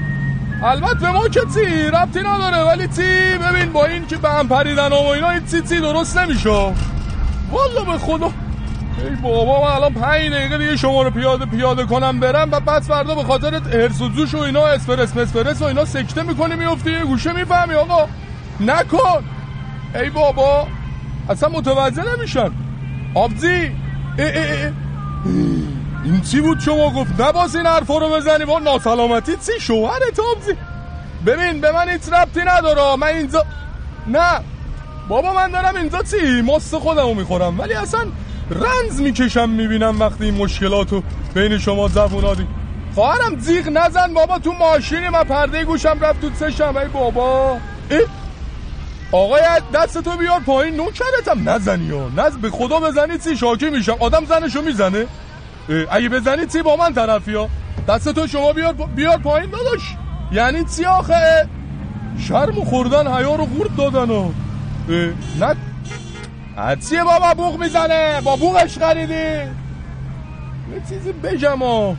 البته به ما که تی ربطی نداره ولی تی ببین با این که به هم پریدن و اینا این تی تی درست نمیشه. والا به خدا. ای بابا من الان پنج دقیقه دیگه شما رو پیاده پیاده کنم برم و بعد فردا به خاطر زوش و اینا اسپرس مسپرس و اینا سکته می‌کنی میفتی یه گوشه می‌فهمی آقا. نکن. ای بابا اصلا متوجه نمیشن آبزی ای ای ای. این چی بود شما گفت؟ نباس این حرفا رو بزنی. با ناسلامتی چی شوهرت آبزی ببین به من هیچ ربطی نداره. من اینجا نه. بابا من دارم اینجا چی؟ مست خودمو می‌خورم. ولی اصلا رنز می‌کشم می‌بینم وقتی این مشکلاتو بین شما زبونادی خواهرم زیغ نزن بابا. تو ماشینی من پرده گوشم رفت تو چشم. ای بابا. آقای دستتو بیار پایین. نوکرتم نزنی ها. نز به خدا بزنی چی؟ شاکی میشم. آدم زنشو می‌زنه. اگه بزنی چی با من طرفی ها؟ دستتو شما بیار, بیار پایین داداش. یعنی چی آخه؟ شرم خوردن حیا رو خورد دادن ها. نه. چیه بابا بوغ می‌زنه. با بوغش خریدی. یه چیزی بجم ها.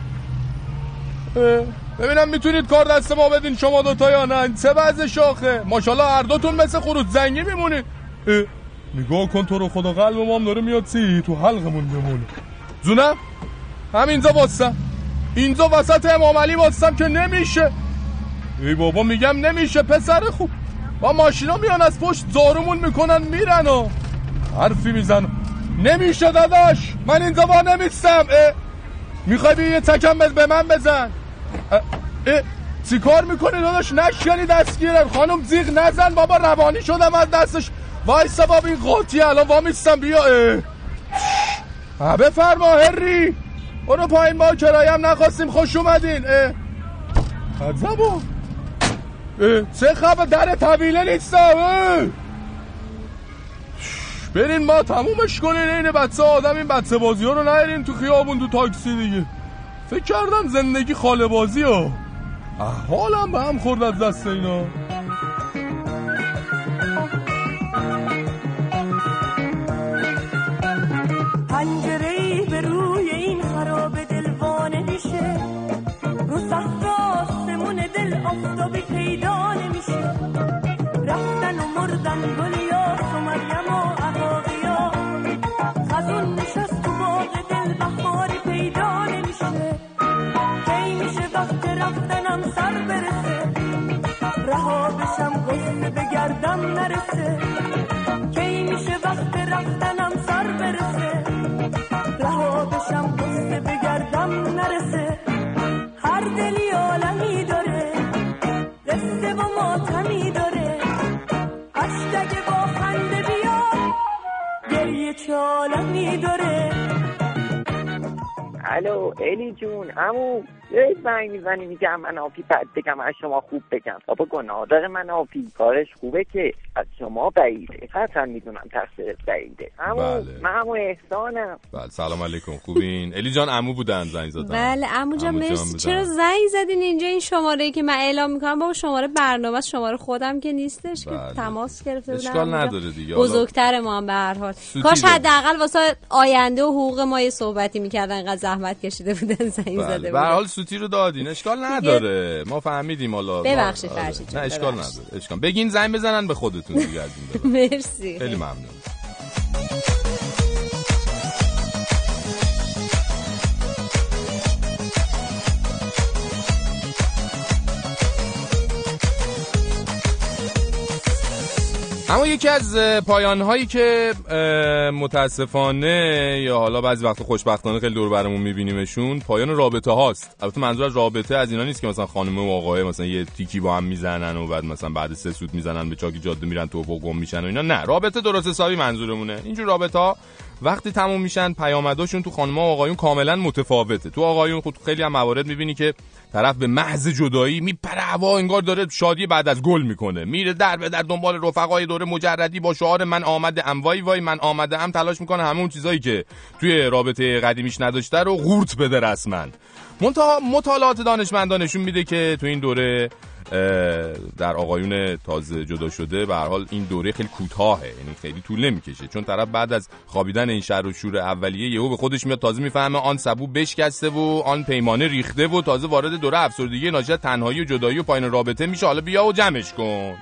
ببینم می‌تونید کار دست ما بدین. شما دوتا یا نه؟ چه وضع شاخه؟ ماشاءالله هر دوتون مثل خروج زنگی میمونید. نگاه کن تو رو خدا قلب ما هم داره میاد سی تو حلقمون بمونه زونه همینجا باستم. اینجا وسط امام علی باستم که نمیشه. ای بابا میگم نمیشه. پسر خوب. با ماشینا میان از پشت زارمون می‌کنن میرن و حرفی میزن. نمیشه داداش. من اینجا با نمیستم. می‌خوای یه تکم به من بزن. چی کار می‌کنی داداش؟ نشکنی دستگیرن خانم زیغ نزن. بابا روانی شدم از دستش. وایسا بابا این قاطی الان وامیستم. بیا اه. بفرما هری. برو پایین با کرایم نخواستیم. خوش اومدین. زبا چه خبر در طویله نیستم برین ما تمومش کنین. این بچه آدم این بچه بازی ها رو نهرین تو خیابون تو تاکسی دیگه. فکر کردم زندگی خاله بازی ها حالم به هم خورد از دست اینا. عالمی داره الو الی جون امو یه زنگ می‌زنی میگم من آفی بد بگم از شما خوب بگم بابا گناه داره من آفی کارش خوبه که از شما بعیده قطعا می‌دونم تقصیر بعیده امو بله. من امو احسانم بله سلام علیکم خوبین الی جان عمو بودن زنگ زدن بله عمو جان مرسی. چرا زنگ زدین اینجا این شماره ای که من اعلام می‌کنم بابا شماره برنامه شماره خودم که نیستش که بله. تماس گرفته بودم اشکال. نداره دیگه، بزرگتر ما هم به هر حال کاش. حداقل واسه آینده و حقوق ما یه صحبتی می‌کردن انقدر زحمت کشیده بودن زنگ بله. زده به بودن. حال سوتی رو دادین. اشکال نداره. ما فهمیدیم حالا. ببخشید آره. فرشید نه اشکال. نداره. اشکال. بگین زنگ بزنن به خودتون دیگه از این به. مرسی. خیلی ممنون. اما یکی از پایان هایی که متاسفانه یا حالا بعضی وقت خوشبختانه خیلی دور برمون میبینیمشون پایان رابطه هاست. البته منظور از رابطه از اینا نیست که مثلا خانم و آقای مثلا یه تیکی با هم می‌زنن و بعد مثلا بعد سه سوت می‌زنن به چاکی جاده میرن تو و گم میشن و اینا. نه رابطه درست حسابی منظورمونه. اینجور رابطه ها وقتی تموم میشن پیامداشون تو خانم و آقایون کاملا متفاوته. تو آقایون خود خیلی هم موارد می‌بینی که طرف به محض جدایی میپره هوا انگار داره شادی بعد از گل می‌کنه. میره در به در دنبال رفقای دوره مجردی با شعار من آمده ام. وای وای من آمده ام تلاش می‌کنه همون چیزایی که توی رابطه قدیمیش نداشته رو قورت بده رسما. مطالعات دانشمندان نشون میده که تو این دوره در آقایون تازه جدا شده به هر حال این دوره خیلی کوتاهه یعنی خیلی طول نمی‌کشه. چون طرف بعد از خوابیدن این شر و شور اولیه یهو به خودش میاد تازه می‌فهمه آن سبو بشکسته و آن پیمانه ریخته و تازه وارد دوره افسردگی ناشی تنهایی و جدایی و پایین رابطه میشه. حالا بیا و جمعش کن.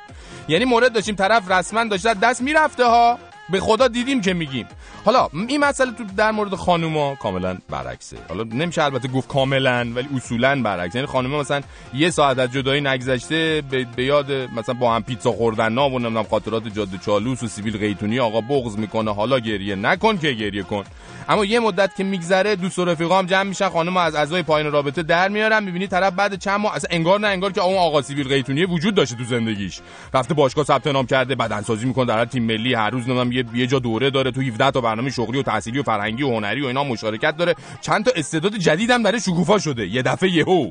یعنی مورد داشتیم طرف رسما داشته دست می‌رفته ها. به خدا دیدیم که میگیم. حالا این مسئله تو در مورد خانوما کاملا برعکسه. حالا نمیشه البته گفت کاملا ولی اصولا برعکس یعنی خانوما مثلا یه ساعت از جدایی نگذشته به یاد مثلا با هم پیتزا خوردن. نا و نمی‌دونم خاطرات جاده چالوس و سیبیل قیتونی آقا بغض می‌کنه. حالا گریه نکن که گریه کن. اما یه مدت که میگذره دوست و رفیقا هم جمع میشن خانم از اعضای پایین رابطه در میارن. می‌بینی طرف بعد چند ماه اصلا انگار نه انگار که اون آقا سیبیل قیتونی وجود داشته تو زندگیش. رفته باشگاه ثبت نام کرده بدنسازی می‌کنه در تیم ملی هر روز نمی‌دونم یه یه جا دوره داره تو 17 تا برنامه شغلی و تحصیلی و فرهنگی و هنری و اینا مشارکت داره. چند تا استعداد جدیدم برای شکوفا شده. یه دفعه یهو.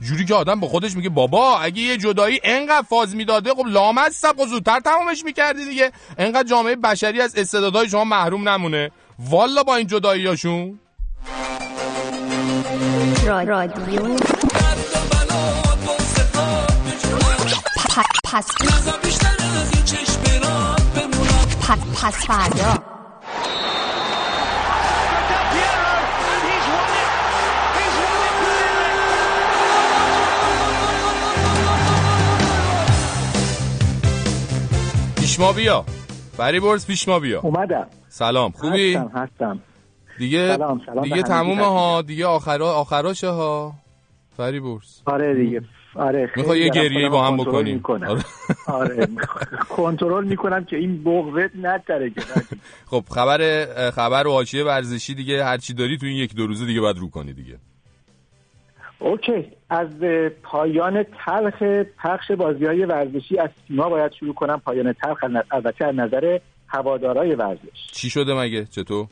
جوری که آدم با خودش میگه بابا اگه یه جدایی انقدر فاز می‌داده خب لامصب و زودتر تمامش می‌کردی دیگه. انقدر جامعه بشری از استعدادهای شما محروم نمونه. والا با این جداییاشون. رادیو. پس پس فردا پیش ما بیا. فری برز پیش ما بیا. اومدم. سلام. خوبی؟ هستم هستم. دیگه سلام سلام دیگه تموم ها. دیگه آخرا آخراشه ها. فری برز آره دیگه. آره می‌خوای یه گریه با هم بکنیم آره, آره. کنترل می‌کنم که این بغضت نتره (laughs) خب خبر خبر و حاشیه ورزشی دیگه هر چی داری تو این یک دو روزه دیگه باید رو کنی دیگه. اوکی. از پایان تلخ پخش بازی های ورزشی از سیما باید شروع کنم. پایان تلخ البته از نظر هوادارای ورزش. چی شده مگه؟ چطور؟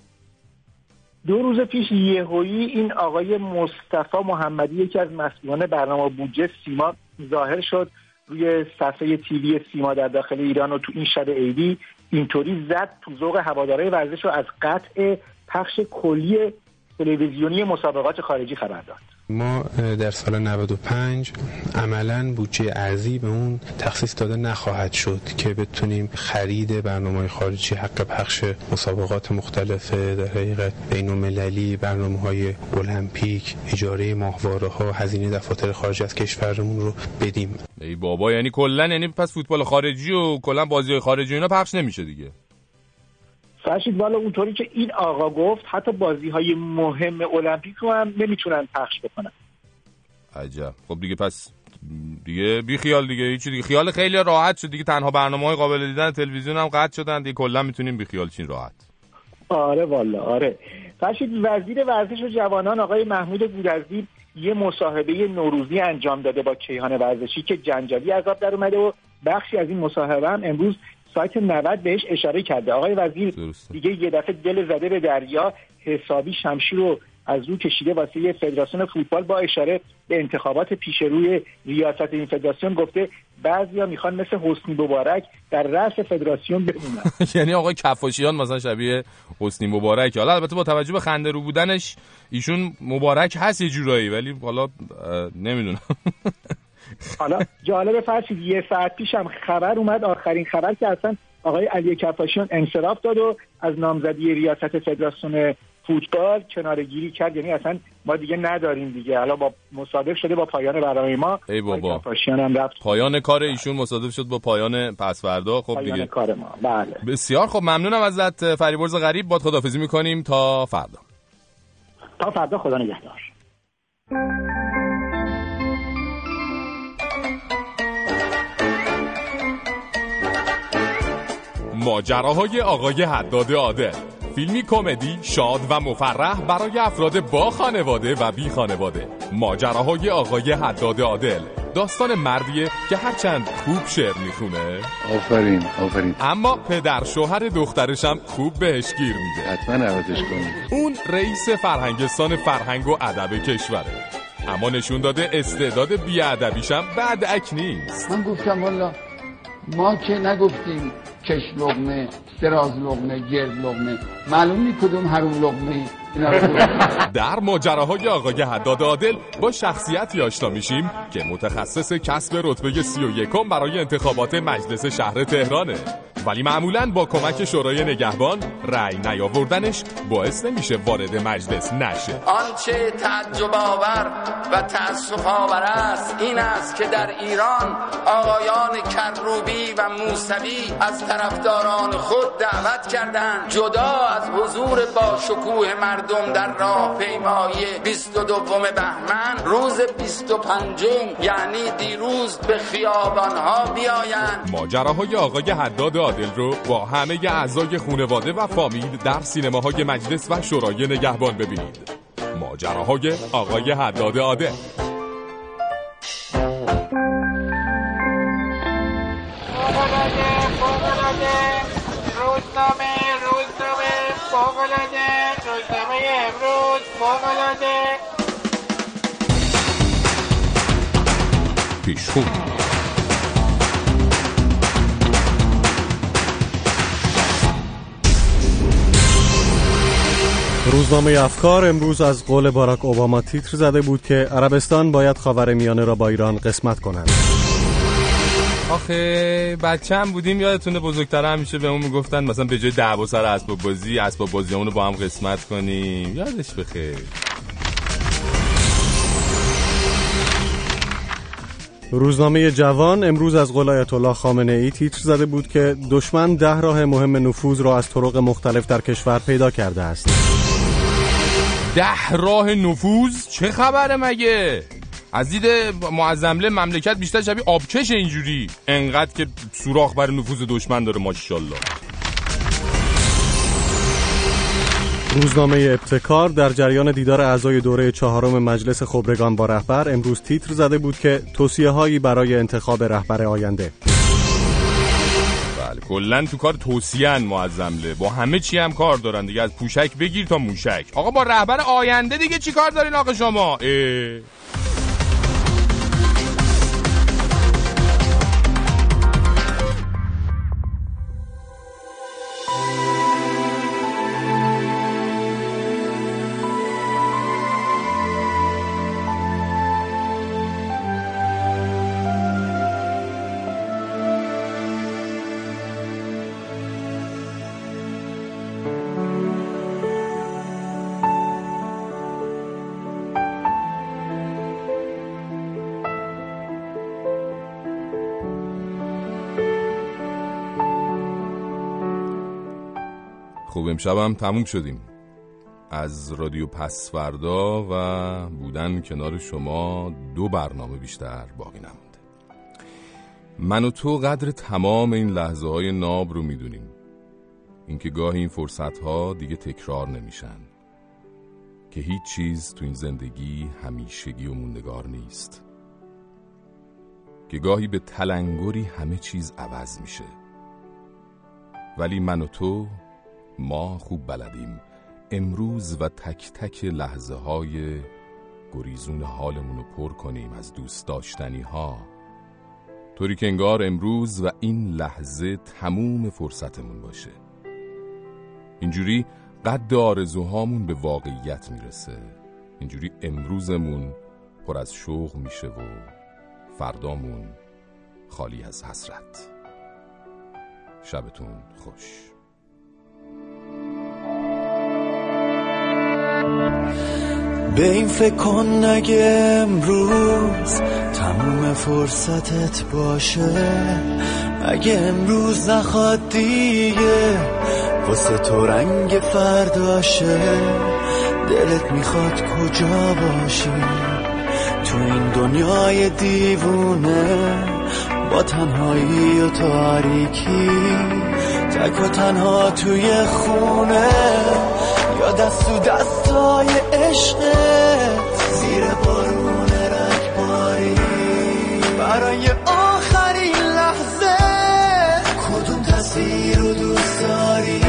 دو روز پیش یهویی این آقای مصطفی محمدی یکی از مسئولان برنامه بودجه سیما ظاهر شد روی صفحه تیوی سیما در داخل ایران و تو این شب عیدی اینطوری زد تو ذوق هوادارهای ورزش رو از قطع پخش کلی تلویزیونی مسابقات خارجی خبر داد. ما در سال 95 عملا بودجه ارزی به اون تخصیص داده نخواهد شد که بتونیم خرید برنامه خارجی حق پخش مسابقات مختلف در حقیقت بین المللی برنامه های المپیک اجاره ماهواره ها هزینه دفاتر خارج از کشورمون رو بدیم. ای بابا یعنی کلا یعنی پس فوتبال خارجی و کلا بازی خارجی اینا پخش نمیشه دیگه. فرشید والا اونطوری که این آقا گفت حتی بازی های مهم المپیک رو هم نمی‌تونن پخش بکنن. عجب. خب دیگه پس دیگه بی خیال دیگه هیچ دیگه. خیال خیلی راحت شد دیگه. تنها برنامه های قابل دیدن تلویزیون هم قطع شدن دیگه. کلا می‌تونیم بی خیال چین راحت. آره والا. آره. فرشید وزیر ورزش و جوانان آقای محمود گودرزی یه مصاحبه نوروزی انجام داده با کیهان ورزشی که جنجالی از آب در اومده و بخشی از این مصاحبه هم امروز سایت 90 بهش اشاره کرده. آقای وزیر دیگه یه دفعه دل زده به دریا حسابی شمشیر رو از رو کشیده واسه فدراسیون فوتبال با اشاره به انتخابات پیش روی ریاست این فدراسیون گفته بعضیا می‌خوان مثل حسنی مبارک در رأس فدراسیون بمونن. (laughs) یعنی آقای کفاشیان مثلا شبیه حسنی مبارک. حالا البته با توجه به خنده رو بودنش ایشون مبارک هست یه جورایی ولی حالا نمی‌دونم. (laughs) حالا جالب فرشید یه ساعت پیشم خبر اومد آخرین خبر که اصلا آقای علی کفاشیان انصراف داد و از نامزدی ریاست فدراسیون فوتبال کناره گیری کرد. یعنی اصلا ما دیگه نداریم دیگه. الان با مصادف شده با پایان برای ما. ای بابا. هم رفت. پایان کار ایشون مصادف شد با پایان پسوردا. خب پایان دیگه. کار ما. بله. بسیار خب ممنونم ازت فریبرز غریب. باد خدافظی می‌کنیم تا فردا. تا فردا خدا نگهدار. ماجراهای آقای حداد عادل. فیلمی کمدی شاد و مفرح برای افراد با خانواده و بی خانواده. ماجراهای آقای حداد عادل. داستان مردیه که هرچند خوب شعر می‌خونه. آفرین آفرین. اما پدر شوهر دخترش هم خوب بهش گیر میده. حتما عوضش کنید اون رئیس فرهنگستان فرهنگ و ادب کشوره. اما نشون داده استعداد بیادبیشم بعد اک نیست. من گفتم والا ما که نگفتیم کش لغمه دراز لغمه گرد لغمه معلوم نی کدوم هرون لغمه. (laughs) در ماجراهای آقای حداد عادل با شخصیتی آشنا میشیم که متخصص کسب رتبه سی و یکم برای انتخابات مجلس شهر تهرانه ولی معمولا با کمک شورای نگهبان رأی نیاوردنش باعث نمیشه وارد مجلس نشه. آنچه تعجب آور و تأسف آور است این است که در ایران آقایان کروبی و موسوی از طرفداران خود دعوت کردند جدا از حضور با شکوه مردم در راه پیمایی 22 بهمن روز 25 یعنی دیروز به خیابانها بیایند. ماجراهای آقای حداد عادل رو با همه اعضای خانواده و فامیل در سینماهای مجلس و شورای نگهبان ببینید. ماجراهای آقای حداد عادل روزنامه روزنامه فوقلاده روزنامه امروز فوقلاده پیشخون. روزنامه افکار امروز از قول باراک اوباما تیتر زده بود که عربستان باید خاور میانه را با ایران قسمت کنند آخه بچه هم بودیم یادتونه بزرگتر همیشه به اون می‌گفتن مثلا به جای دعوا سر اسباب بازی اسباب بازی رو با هم قسمت کنیم. یادش بخیر. روزنامه جوان امروز از قول آیت الله خامنه ای تیتر زده بود که دشمن ده راه مهم نفوذ را از طرق مختلف در کشور پیدا کرده است. ده راه نفوذ. چه خبره مگه؟ از دید معظمله مملکت بیشتر شبیه آبکش اینجوری. انقدر که سوراخ بر نفوذ دشمن داره ماشاءالله. روزنامه ابتکار در جریان دیدار اعضای دوره چهارم مجلس خبرگان با رهبر امروز تیتر زده بود که توصیه هایی برای انتخاب رهبر آینده. بله کلا تو کار توصیهن معظمله با همه چی هم کار دارن دیگه از پوشک بگیر تا موشک. آقا با رهبر آینده دیگه چی کار دارین آقا شما. خب امشبم تموم شدیم. از رادیو پسوردا و بودن کنار شما دو برنامه بیشتر باقی نمونده من و تو قدر تمام این لحظه های ناب رو می‌دونیم. اینکه گاهی این فرصت ها دیگه تکرار نمیشن. که هیچ چیز تو این زندگی همیشگی و موندگار نیست. که گاهی به تلنگری همه چیز عوض میشه. ولی من و تو ما خوب بلدیم. امروز و تک تک لحظه های گریزون حالمون رو پر کنیم از دوست داشتنی ها طوری که انگار امروز و این لحظه تموم فرصتمون باشه. اینجوری قد آرزوهامون به واقعیت می‌رسه. اینجوری امروزمون پر از شوق میشه و فردامون خالی از حسرت. شبتون خوش. به این فکر کن نگه امروز تموم فرصتت باشه. اگه امروز نخواد دیگه واسه تو رنگ فرداشه دلت می‌خواد کجا باشی؟ تو این دنیای دیوونه با تنهایی و تاریکی. تک و تنها توی خونه. یا دست و دستای عشق. زیر بارون رکباری برای آخرین لحظه. کدوم تصویر رو دوست داری؟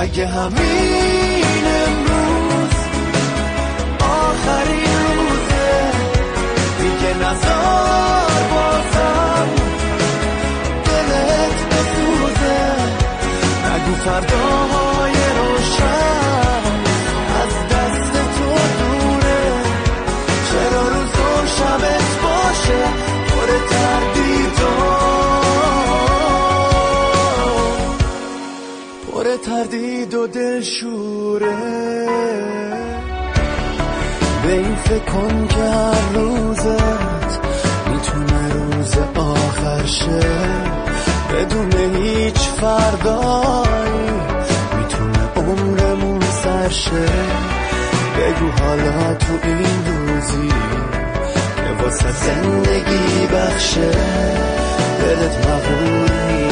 اگه همین امروز آخرین نگو فرداهای روشن از دست تو دوره. چرا روز و شبت باشه پر تردید و پر تردید و دلشوره. به این فکر کن که هر روزت می‌تونه روز آخر شه. بدون هیچ فردایی. می‌تونه عمرمون سر شه. بگو حالا تو این روزی که واسه زندگی بخشه. دلت مغرور